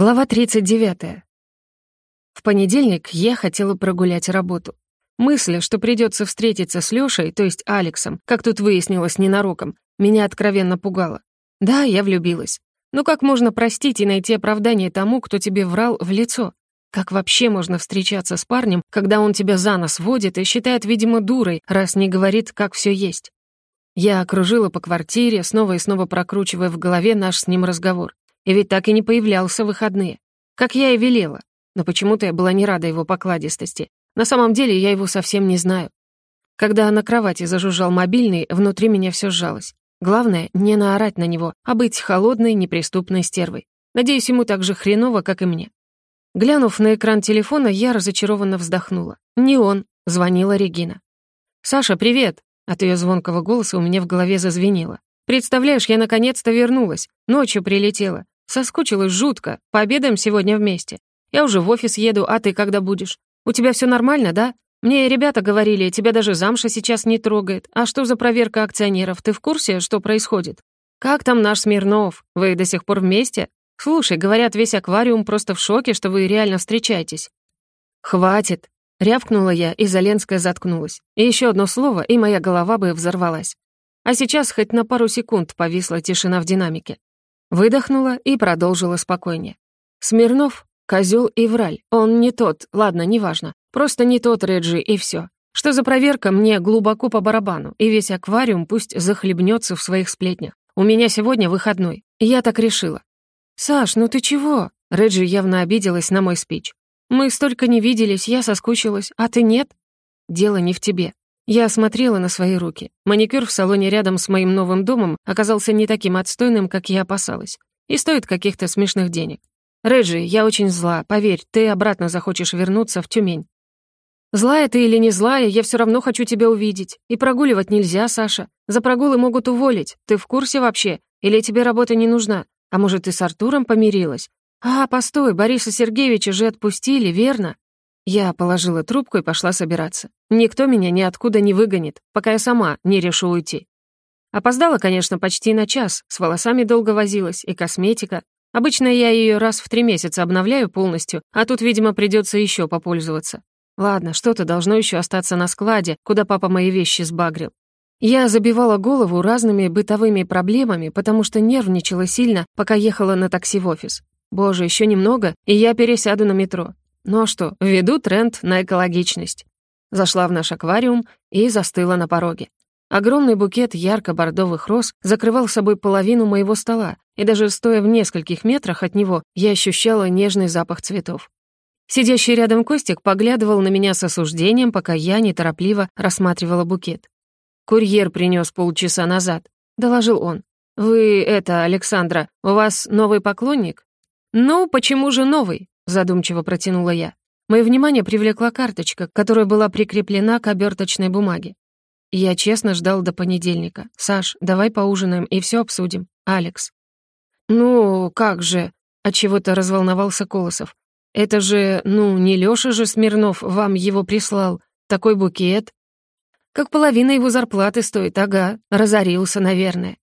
Глава 39. В понедельник я хотела прогулять работу. Мысль, что придется встретиться с Лёшей, то есть Алексом, как тут выяснилось ненароком, меня откровенно пугало. Да, я влюбилась. Но как можно простить и найти оправдание тому, кто тебе врал в лицо? Как вообще можно встречаться с парнем, когда он тебя за нос водит и считает, видимо, дурой, раз не говорит, как все есть? Я окружила по квартире, снова и снова прокручивая в голове наш с ним разговор. И ведь так и не появлялся в выходные. Как я и велела. Но почему-то я была не рада его покладистости. На самом деле я его совсем не знаю. Когда на кровати зажужжал мобильный, внутри меня все сжалось. Главное, не наорать на него, а быть холодной, неприступной стервой. Надеюсь, ему так же хреново, как и мне. Глянув на экран телефона, я разочарованно вздохнула. «Не он», — звонила Регина. «Саша, привет!» От ее звонкого голоса у меня в голове зазвенело. «Представляешь, я наконец-то вернулась. Ночью прилетела. Соскучилась жутко. Пообедаем сегодня вместе. Я уже в офис еду, а ты когда будешь? У тебя все нормально, да? Мне ребята говорили, тебя даже замша сейчас не трогает. А что за проверка акционеров? Ты в курсе, что происходит? Как там наш Смирнов? Вы до сих пор вместе? Слушай, говорят, весь аквариум просто в шоке, что вы реально встречаетесь. Хватит. Рявкнула я, и Заленская заткнулась. И еще одно слово, и моя голова бы взорвалась. А сейчас хоть на пару секунд повисла тишина в динамике. Выдохнула и продолжила спокойнее. Смирнов — козел и враль. Он не тот, ладно, неважно. Просто не тот Реджи, и все. Что за проверка, мне глубоко по барабану, и весь аквариум пусть захлебнется в своих сплетнях. У меня сегодня выходной. Я так решила. «Саш, ну ты чего?» Реджи явно обиделась на мой спич. «Мы столько не виделись, я соскучилась, а ты нет?» «Дело не в тебе. Я осмотрела на свои руки. Маникюр в салоне рядом с моим новым домом оказался не таким отстойным, как я опасалась. И стоит каких-то смешных денег. Реджи, я очень зла. Поверь, ты обратно захочешь вернуться в Тюмень. Злая ты или не злая, я все равно хочу тебя увидеть. И прогуливать нельзя, Саша. За прогулы могут уволить. Ты в курсе вообще? Или тебе работа не нужна? А может, ты с Артуром помирилась? А, постой, Бориса Сергеевича же отпустили, верно? Я положила трубку и пошла собираться. Никто меня ниоткуда не выгонит, пока я сама не решу уйти. Опоздала, конечно, почти на час, с волосами долго возилась, и косметика. Обычно я ее раз в три месяца обновляю полностью, а тут, видимо, придется еще попользоваться. Ладно, что-то должно еще остаться на складе, куда папа мои вещи сбагрил. Я забивала голову разными бытовыми проблемами, потому что нервничала сильно, пока ехала на такси в офис. Боже, еще немного, и я пересяду на метро. Ну а что, введу тренд на экологичность. Зашла в наш аквариум и застыла на пороге. Огромный букет ярко-бордовых роз закрывал собой половину моего стола, и даже стоя в нескольких метрах от него, я ощущала нежный запах цветов. Сидящий рядом Костик поглядывал на меня с осуждением, пока я неторопливо рассматривала букет. «Курьер принес полчаса назад», — доложил он. «Вы, это, Александра, у вас новый поклонник?» «Ну, почему же новый?» Задумчиво протянула я. Мое внимание привлекла карточка, которая была прикреплена к оберточной бумаге. Я честно ждал до понедельника. «Саш, давай поужинаем и все обсудим. Алекс». «Ну, как же?» — отчего-то разволновался Колосов. «Это же, ну, не Лёша же Смирнов вам его прислал. Такой букет». «Как половина его зарплаты стоит, ага. Разорился, наверное».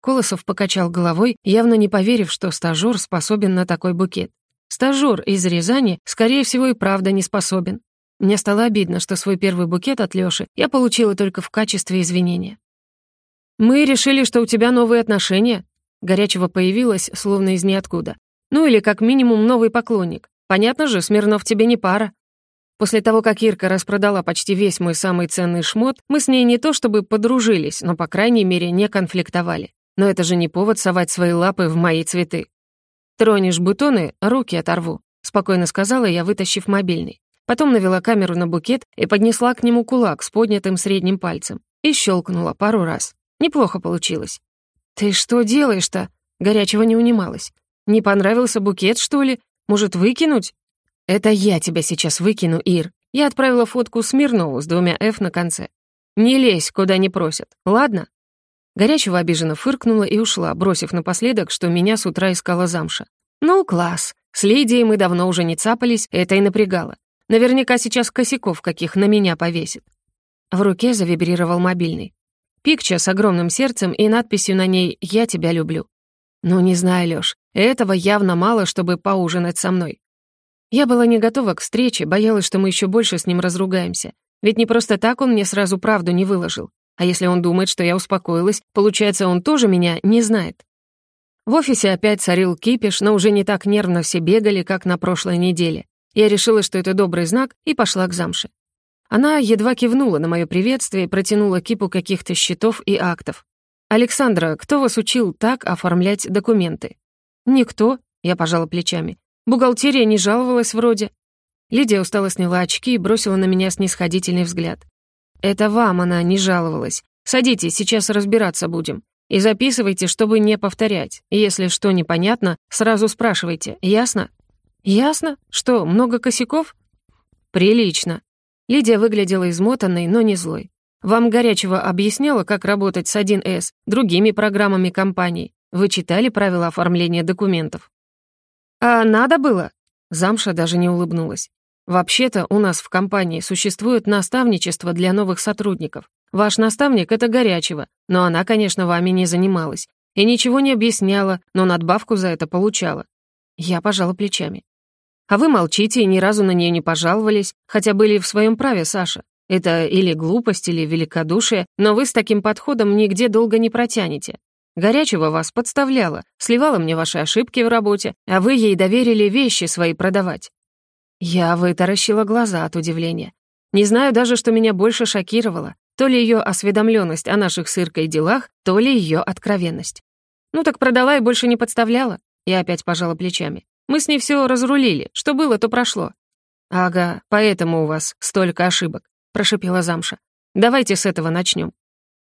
Колосов покачал головой, явно не поверив, что стажёр способен на такой букет. Стажёр из Рязани, скорее всего, и правда не способен. Мне стало обидно, что свой первый букет от Лёши я получила только в качестве извинения. «Мы решили, что у тебя новые отношения». Горячего появилась, словно из ниоткуда. «Ну или как минимум новый поклонник. Понятно же, Смирнов тебе не пара». После того, как Ирка распродала почти весь мой самый ценный шмот, мы с ней не то чтобы подружились, но, по крайней мере, не конфликтовали. Но это же не повод совать свои лапы в мои цветы. «Тронешь бутоны, руки оторву», — спокойно сказала я, вытащив мобильный. Потом навела камеру на букет и поднесла к нему кулак с поднятым средним пальцем. И щелкнула пару раз. Неплохо получилось. «Ты что делаешь-то?» Горячего не унималась. «Не понравился букет, что ли? Может, выкинуть?» «Это я тебя сейчас выкину, Ир». Я отправила фотку Смирнову с двумя «Ф» на конце. «Не лезь, куда не просят, ладно?» Горячего обиженно фыркнула и ушла, бросив напоследок, что меня с утра искала замша. «Ну, класс. С Лидией мы давно уже не цапались, это и напрягало. Наверняка сейчас косяков каких на меня повесит». В руке завибрировал мобильный. Пикча с огромным сердцем и надписью на ней «Я тебя люблю». «Ну, не знаю, Лёш, Этого явно мало, чтобы поужинать со мной. Я была не готова к встрече, боялась, что мы еще больше с ним разругаемся. Ведь не просто так он мне сразу правду не выложил. А если он думает, что я успокоилась, получается, он тоже меня не знает. В офисе опять царил кипиш, но уже не так нервно все бегали, как на прошлой неделе. Я решила, что это добрый знак, и пошла к замше. Она едва кивнула на мое приветствие и протянула кипу каких-то счетов и актов. «Александра, кто вас учил так оформлять документы?» «Никто», — я пожала плечами. «Бухгалтерия не жаловалась вроде». Лидия устало сняла очки и бросила на меня снисходительный взгляд. «Это вам она не жаловалась. Садитесь, сейчас разбираться будем. И записывайте, чтобы не повторять. Если что непонятно, сразу спрашивайте, ясно?» «Ясно? Что, много косяков?» «Прилично». Лидия выглядела измотанной, но не злой. Вам Горячего объясняла, как работать с 1С, другими программами компании. Вы читали правила оформления документов? А надо было? Замша даже не улыбнулась. Вообще-то у нас в компании существует наставничество для новых сотрудников. Ваш наставник — это Горячего, но она, конечно, вами не занималась. И ничего не объясняла, но надбавку за это получала. Я пожала плечами. А вы молчите и ни разу на нее не пожаловались, хотя были в своем праве, Саша. Это или глупость, или великодушие, но вы с таким подходом нигде долго не протянете. Горячего вас подставляла, сливала мне ваши ошибки в работе, а вы ей доверили вещи свои продавать. Я вытаращила глаза от удивления. Не знаю даже, что меня больше шокировало, то ли ее осведомленность о наших с Иркой делах, то ли ее откровенность. Ну так продала и больше не подставляла. Я опять пожала плечами. Мы с ней все разрулили, что было, то прошло. Ага, поэтому у вас столько ошибок. — прошипела замша. «Давайте с этого начнем».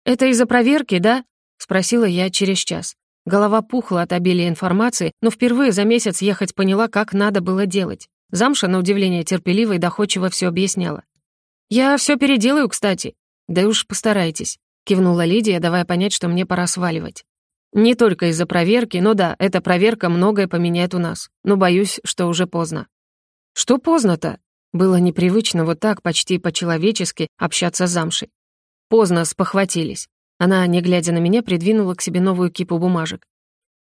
«Это из-за проверки, да?» — спросила я через час. Голова пухла от обилия информации, но впервые за месяц ехать поняла, как надо было делать. Замша, на удивление терпеливо и доходчиво все объясняла. «Я все переделаю, кстати». «Да уж постарайтесь», — кивнула Лидия, давая понять, что мне пора сваливать. «Не только из-за проверки, но да, эта проверка многое поменяет у нас, но боюсь, что уже поздно». «Что поздно-то?» Было непривычно вот так, почти по-человечески, общаться с замшей. Поздно спохватились. Она, не глядя на меня, придвинула к себе новую кипу бумажек.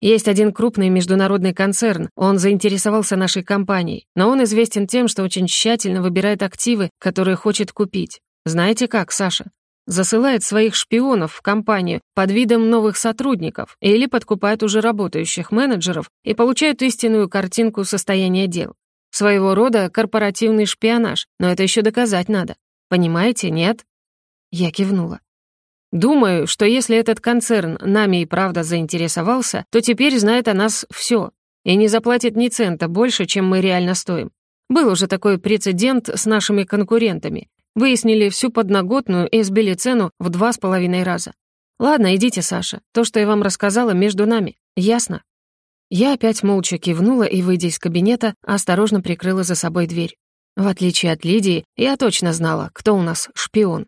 Есть один крупный международный концерн, он заинтересовался нашей компанией, но он известен тем, что очень тщательно выбирает активы, которые хочет купить. Знаете как, Саша? Засылает своих шпионов в компанию под видом новых сотрудников или подкупает уже работающих менеджеров и получает истинную картинку состояния дел. Своего рода корпоративный шпионаж, но это еще доказать надо. Понимаете, нет?» Я кивнула. «Думаю, что если этот концерн нами и правда заинтересовался, то теперь знает о нас все и не заплатит ни цента больше, чем мы реально стоим. Был уже такой прецедент с нашими конкурентами. Выяснили всю подноготную и сбили цену в два с половиной раза. Ладно, идите, Саша. То, что я вам рассказала, между нами. Ясно?» Я опять молча кивнула и, выйдя из кабинета, осторожно прикрыла за собой дверь. В отличие от Лидии, я точно знала, кто у нас шпион.